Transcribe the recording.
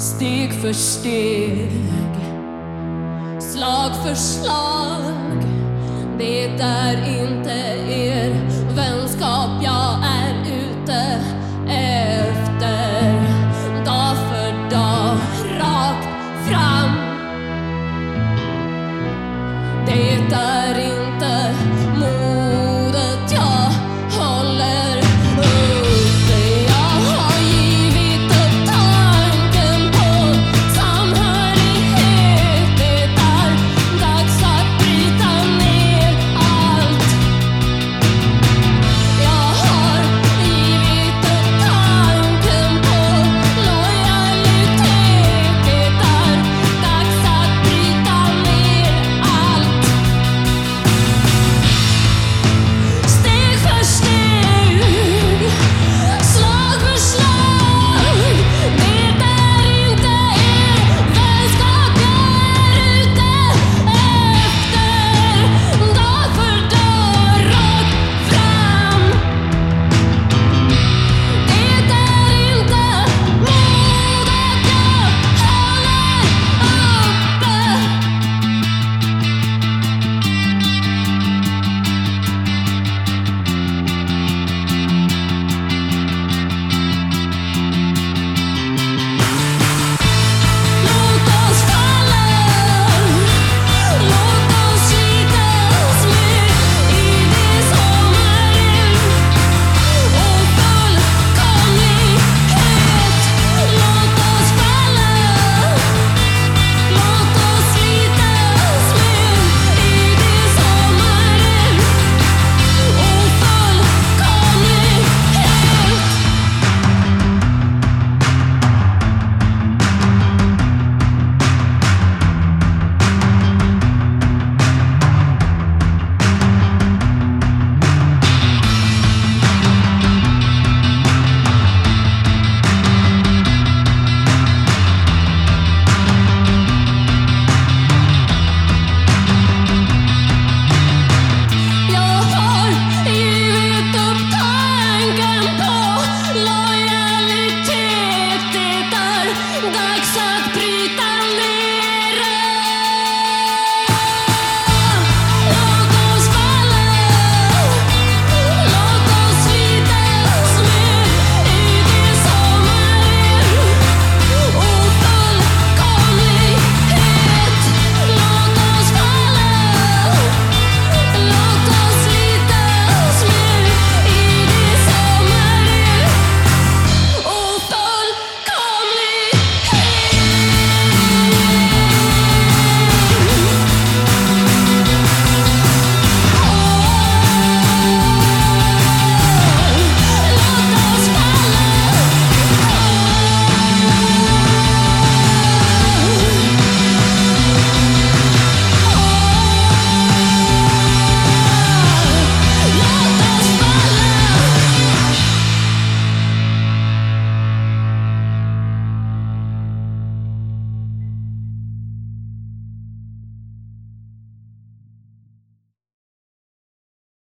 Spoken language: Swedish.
Steg för steg, slag för slag. Det är inte er vänskap jag är ute efter. Dag för dag, rakt fram. Det är